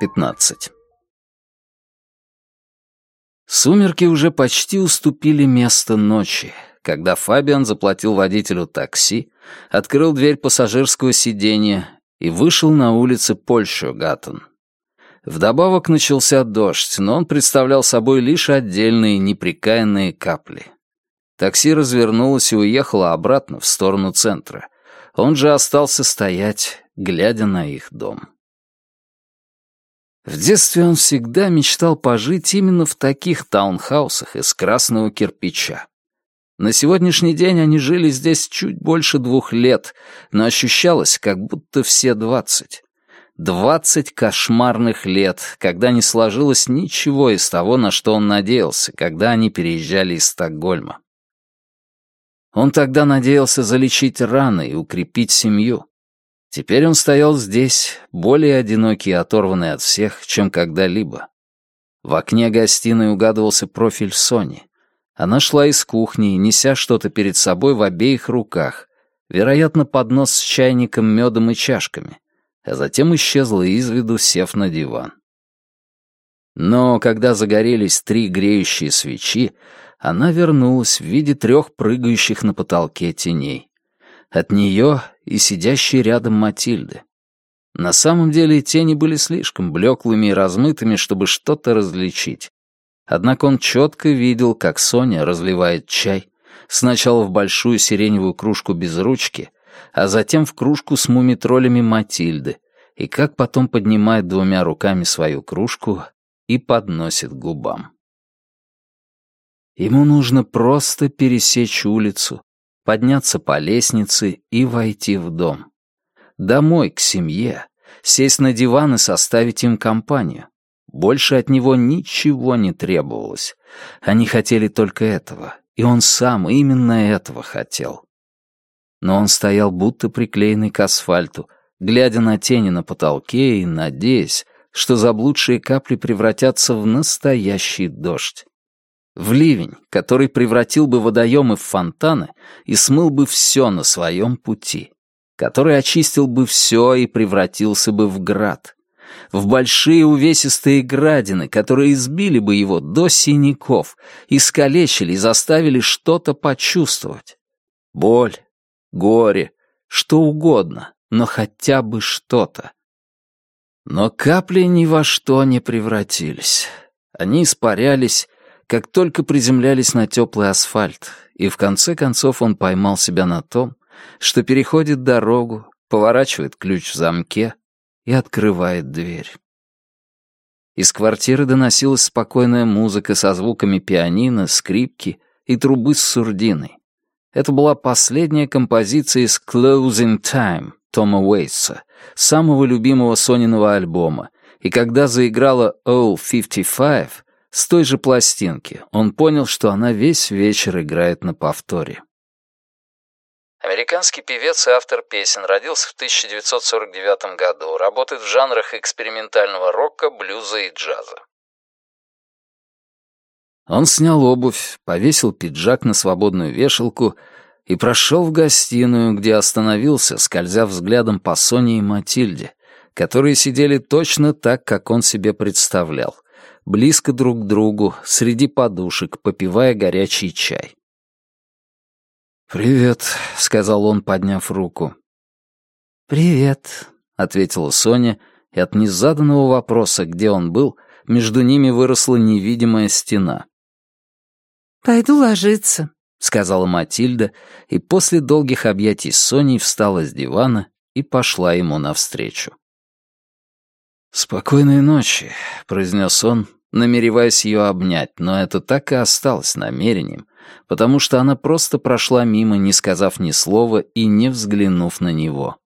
15 Сумерки уже почти уступили место ночи, когда Фабиан заплатил водителю такси, открыл дверь пассажирского сиденья и вышел на улицы Польшо-Гаттен. Вдобавок начался дождь, но он представлял собой лишь отдельные неприкаянные капли. Такси развернулось и уехало обратно в сторону центра. Он же остался стоять, глядя на их дом. В детстве он всегда мечтал пожить именно в таких таунхаусах из красного кирпича. На сегодняшний день они жили здесь чуть больше двух лет, но ощущалось, как будто все двадцать. Двадцать кошмарных лет, когда не сложилось ничего из того, на что он надеялся, когда они переезжали из Стокгольма. Он тогда надеялся залечить раны и укрепить семью. Теперь он стоял здесь, более одинокий и оторванный от всех, чем когда-либо. В окне гостиной угадывался профиль Сони. Она шла из кухни, неся что-то перед собой в обеих руках, вероятно, поднос с чайником, медом и чашками, а затем исчезла из виду, сев на диван. Но когда загорелись три греющие свечи, она вернулась в виде трех прыгающих на потолке теней. От нее и сидящей рядом Матильды. На самом деле тени были слишком блеклыми и размытыми, чтобы что-то различить. Однако он четко видел, как Соня разливает чай, сначала в большую сиреневую кружку без ручки, а затем в кружку с мумитролями Матильды, и как потом поднимает двумя руками свою кружку и подносит губам. Ему нужно просто пересечь улицу, подняться по лестнице и войти в дом. Домой, к семье, сесть на диван и составить им компанию. Больше от него ничего не требовалось. Они хотели только этого, и он сам именно этого хотел. Но он стоял будто приклеенный к асфальту, глядя на тени на потолке и надеясь, что заблудшие капли превратятся в настоящий дождь. В ливень, который превратил бы водоемы в фонтаны и смыл бы все на своем пути. Который очистил бы все и превратился бы в град. В большие увесистые градины, которые избили бы его до синяков, искалечили и заставили что-то почувствовать. Боль, горе, что угодно, но хотя бы что-то. Но капли ни во что не превратились. Они испарялись, как только приземлялись на теплый асфальт, и в конце концов он поймал себя на том, что переходит дорогу, поворачивает ключ в замке и открывает дверь. Из квартиры доносилась спокойная музыка со звуками пианино, скрипки и трубы с сурдиной. Это была последняя композиция из «Closing Time» Тома Уэйтса, самого любимого Сониного альбома, и когда заиграла «Oh 55», с той же пластинки. Он понял, что она весь вечер играет на повторе. Американский певец и автор песен родился в 1949 году, работает в жанрах экспериментального рока, блюза и джаза. Он снял обувь, повесил пиджак на свободную вешалку и прошел в гостиную, где остановился, скользя взглядом по Соне и Матильде, которые сидели точно так, как он себе представлял — близко друг к другу, среди подушек, попивая горячий чай. «Привет», — сказал он, подняв руку. «Привет», — ответила Соня, и от незаданного вопроса, где он был, между ними выросла невидимая стена. «Пойду ложиться», — сказала Матильда, и после долгих объятий с Соней встала с дивана и пошла ему навстречу. «Спокойной ночи», — произнес он, намереваясь ее обнять, но это так и осталось намерением, потому что она просто прошла мимо, не сказав ни слова и не взглянув на него.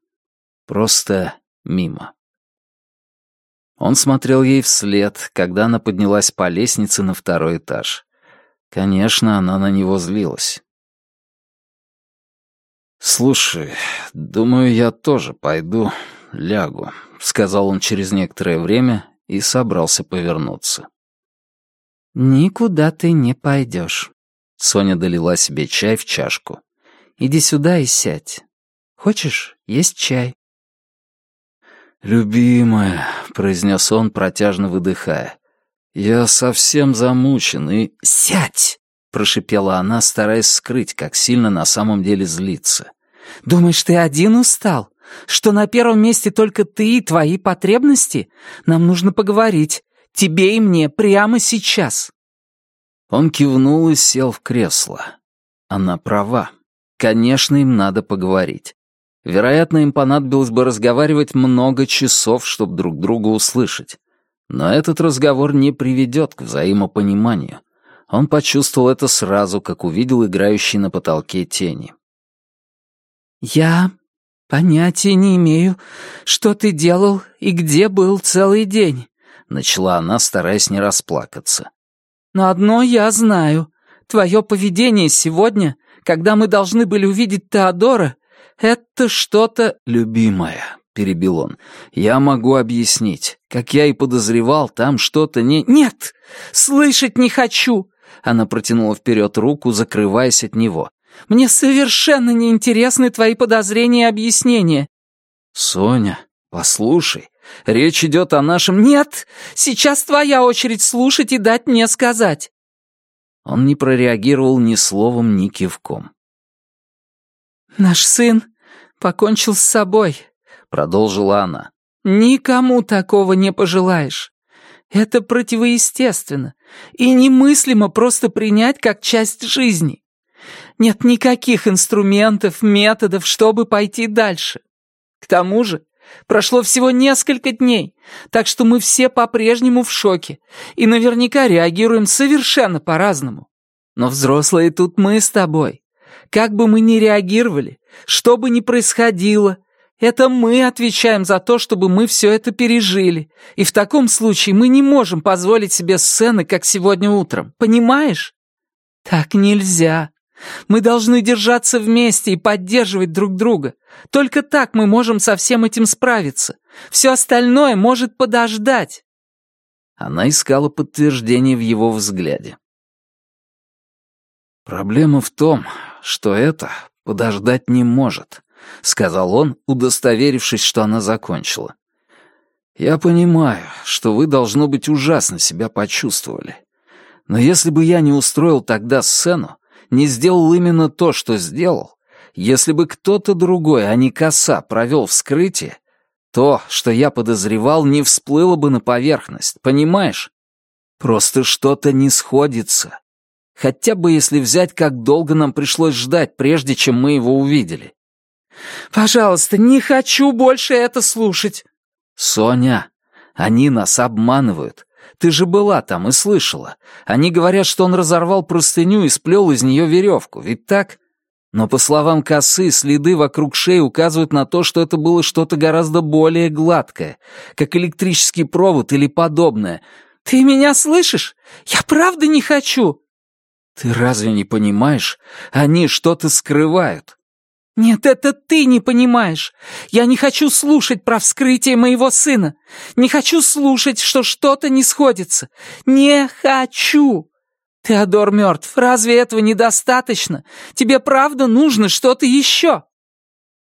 Просто мимо. Он смотрел ей вслед, когда она поднялась по лестнице на второй этаж. Конечно, она на него злилась. «Слушай, думаю, я тоже пойду, лягу», — сказал он через некоторое время и собрался повернуться. «Никуда ты не пойдешь». Соня долила себе чай в чашку. «Иди сюда и сядь. Хочешь, есть чай?» «Любимая», — произнес он, протяжно выдыхая. «Я совсем замучен и...» «Сядь!» — прошипела она, стараясь скрыть, как сильно на самом деле злится. «Думаешь, ты один устал? Что на первом месте только ты и твои потребности? Нам нужно поговорить. Тебе и мне прямо сейчас». Он кивнул и сел в кресло. Она права. Конечно, им надо поговорить. Вероятно, им понадобилось бы разговаривать много часов, чтобы друг друга услышать. Но этот разговор не приведет к взаимопониманию. Он почувствовал это сразу, как увидел играющие на потолке тени. «Я понятия не имею, что ты делал и где был целый день», — начала она, стараясь не расплакаться. «Но одно я знаю. Твое поведение сегодня, когда мы должны были увидеть Теодора, «Это что-то...» «Любимая», — перебил он, — «я могу объяснить. Как я и подозревал, там что-то не...» «Нет! Слышать не хочу!» Она протянула вперед руку, закрываясь от него. «Мне совершенно не интересны твои подозрения и объяснения». «Соня, послушай, речь идет о нашем...» «Нет! Сейчас твоя очередь слушать и дать мне сказать». Он не прореагировал ни словом, ни кивком. «Наш сын покончил с собой», — продолжила она. «Никому такого не пожелаешь. Это противоестественно и немыслимо просто принять как часть жизни. Нет никаких инструментов, методов, чтобы пойти дальше. К тому же прошло всего несколько дней, так что мы все по-прежнему в шоке и наверняка реагируем совершенно по-разному. Но взрослые тут мы с тобой. Как бы мы ни реагировали, что бы ни происходило, это мы отвечаем за то, чтобы мы все это пережили. И в таком случае мы не можем позволить себе сцены, как сегодня утром. Понимаешь? Так нельзя. Мы должны держаться вместе и поддерживать друг друга. Только так мы можем со всем этим справиться. Все остальное может подождать. Она искала подтверждение в его взгляде. Проблема в том, что это подождать не может», — сказал он, удостоверившись, что она закончила. «Я понимаю, что вы, должно быть, ужасно себя почувствовали. Но если бы я не устроил тогда сцену, не сделал именно то, что сделал, если бы кто-то другой, а не коса, провел вскрытие, то, что я подозревал, не всплыло бы на поверхность, понимаешь? Просто что-то не сходится. Хотя бы если взять, как долго нам пришлось ждать, прежде чем мы его увидели. «Пожалуйста, не хочу больше это слушать!» «Соня, они нас обманывают. Ты же была там и слышала. Они говорят, что он разорвал простыню и сплел из нее веревку, ведь так? Но, по словам косы, следы вокруг шеи указывают на то, что это было что-то гораздо более гладкое, как электрический провод или подобное. «Ты меня слышишь? Я правда не хочу!» «Ты разве не понимаешь? Они что-то скрывают». «Нет, это ты не понимаешь. Я не хочу слушать про вскрытие моего сына. Не хочу слушать, что что-то не сходится. Не хочу!» «Теодор мертв. Разве этого недостаточно? Тебе правда нужно что-то еще?»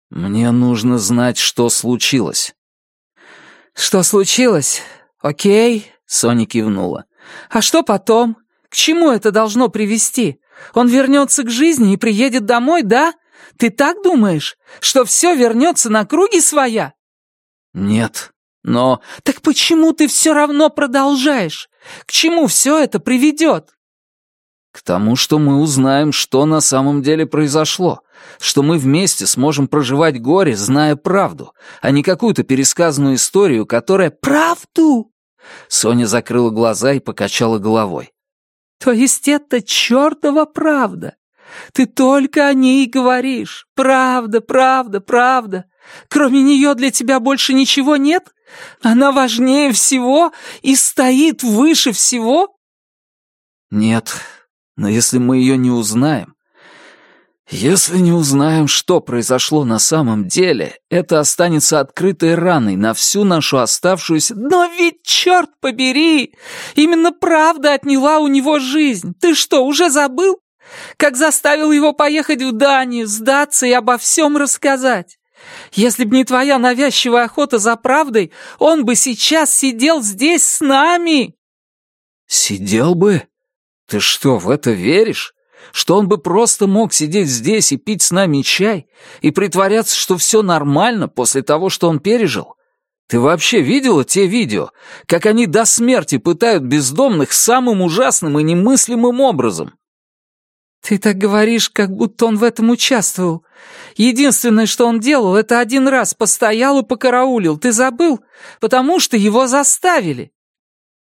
«Мне нужно знать, что случилось». «Что случилось? Окей», — Соня кивнула. «А что потом? К чему это должно привести? Он вернется к жизни и приедет домой, да? Ты так думаешь, что все вернется на круги своя?» «Нет, но...» «Так почему ты все равно продолжаешь? К чему все это приведет?» «К тому, что мы узнаем, что на самом деле произошло, что мы вместе сможем проживать горе, зная правду, а не какую-то пересказанную историю, которая...» «Правду?» Соня закрыла глаза и покачала головой. То есть это чертова правда. Ты только о ней говоришь. Правда, правда, правда. Кроме нее для тебя больше ничего нет? Она важнее всего и стоит выше всего? Нет, но если мы ее не узнаем, если не узнаем, что произошло на самом деле, это останется открытой раной на всю нашу оставшуюся... Но ведь, черт побери, именно правда отняла у него жизнь. Ты что, уже забыл? Как заставил его поехать в Данию, сдаться и обо всем рассказать? Если б не твоя навязчивая охота за правдой, он бы сейчас сидел здесь с нами!» «Сидел бы? Ты что, в это веришь? Что он бы просто мог сидеть здесь и пить с нами чай и притворяться, что все нормально после того, что он пережил? Ты вообще видела те видео, как они до смерти пытают бездомных самым ужасным и немыслимым образом? Ты так говоришь, как будто он в этом участвовал. Единственное, что он делал, это один раз постоял и покараулил. Ты забыл? Потому что его заставили.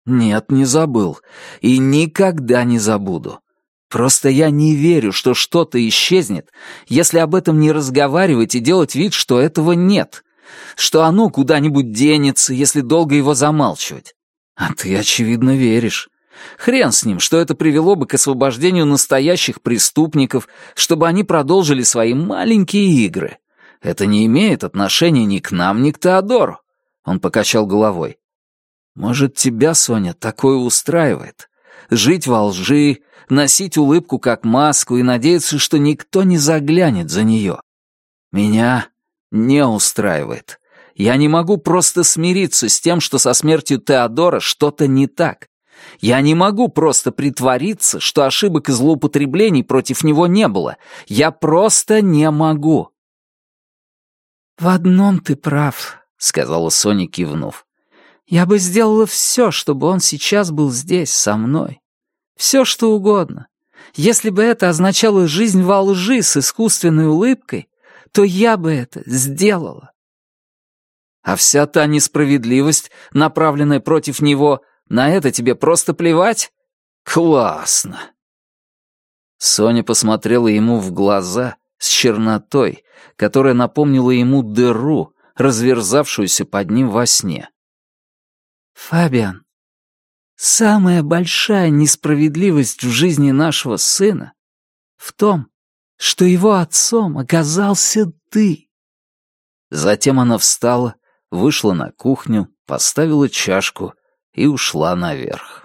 Нет, не забыл. И никогда не забуду. Просто я не верю, что что-то исчезнет, если об этом не разговаривать и делать вид, что этого нет что оно куда-нибудь денется, если долго его замалчивать. А ты, очевидно, веришь. Хрен с ним, что это привело бы к освобождению настоящих преступников, чтобы они продолжили свои маленькие игры. Это не имеет отношения ни к нам, ни к Теодору. Он покачал головой. Может, тебя, Соня, такое устраивает? Жить во лжи, носить улыбку как маску и надеяться, что никто не заглянет за нее. Меня не устраивает. Я не могу просто смириться с тем, что со смертью Теодора что-то не так. Я не могу просто притвориться, что ошибок и злоупотреблений против него не было. Я просто не могу. «В одном ты прав», — сказала Соня, кивнув. «Я бы сделала все, чтобы он сейчас был здесь, со мной. Все, что угодно. Если бы это означало жизнь во лжи с искусственной улыбкой, то я бы это сделала. А вся та несправедливость, направленная против него, на это тебе просто плевать? Классно. Соня посмотрела ему в глаза с чернотой, которая напомнила ему дыру, разверзавшуюся под ним во сне. «Фабиан, самая большая несправедливость в жизни нашего сына в том, что его отцом оказался ты. Затем она встала, вышла на кухню, поставила чашку и ушла наверх.